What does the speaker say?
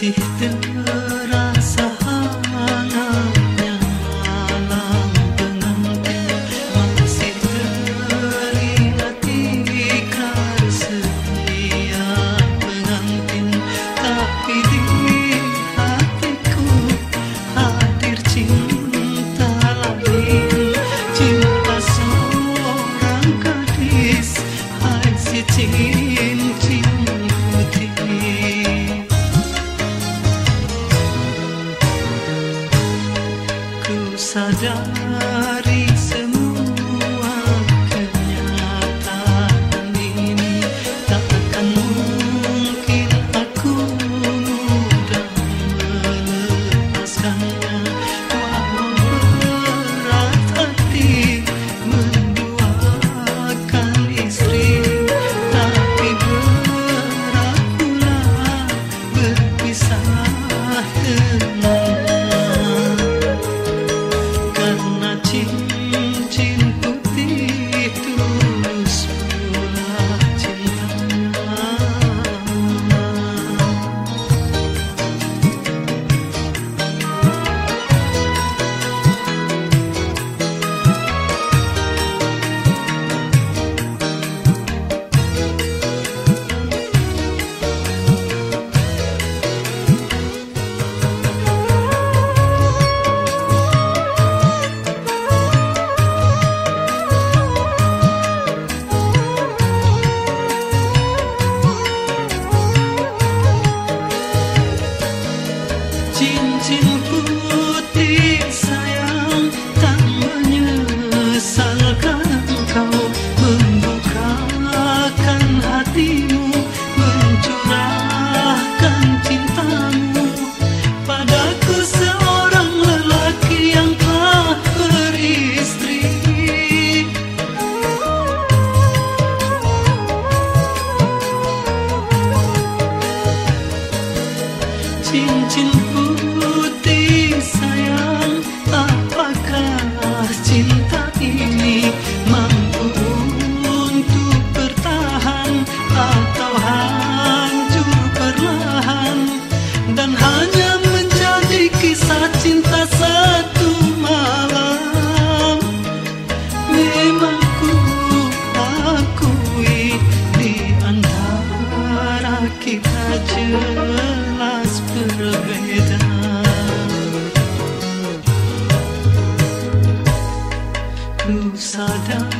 Mesih'tir dari semua kenyataan ini tak akan mungkin aku mudah melepaskannya. Walau berat hati menduakan istri tapi berat pula berpisah kita jelas berbeda. Ku sadar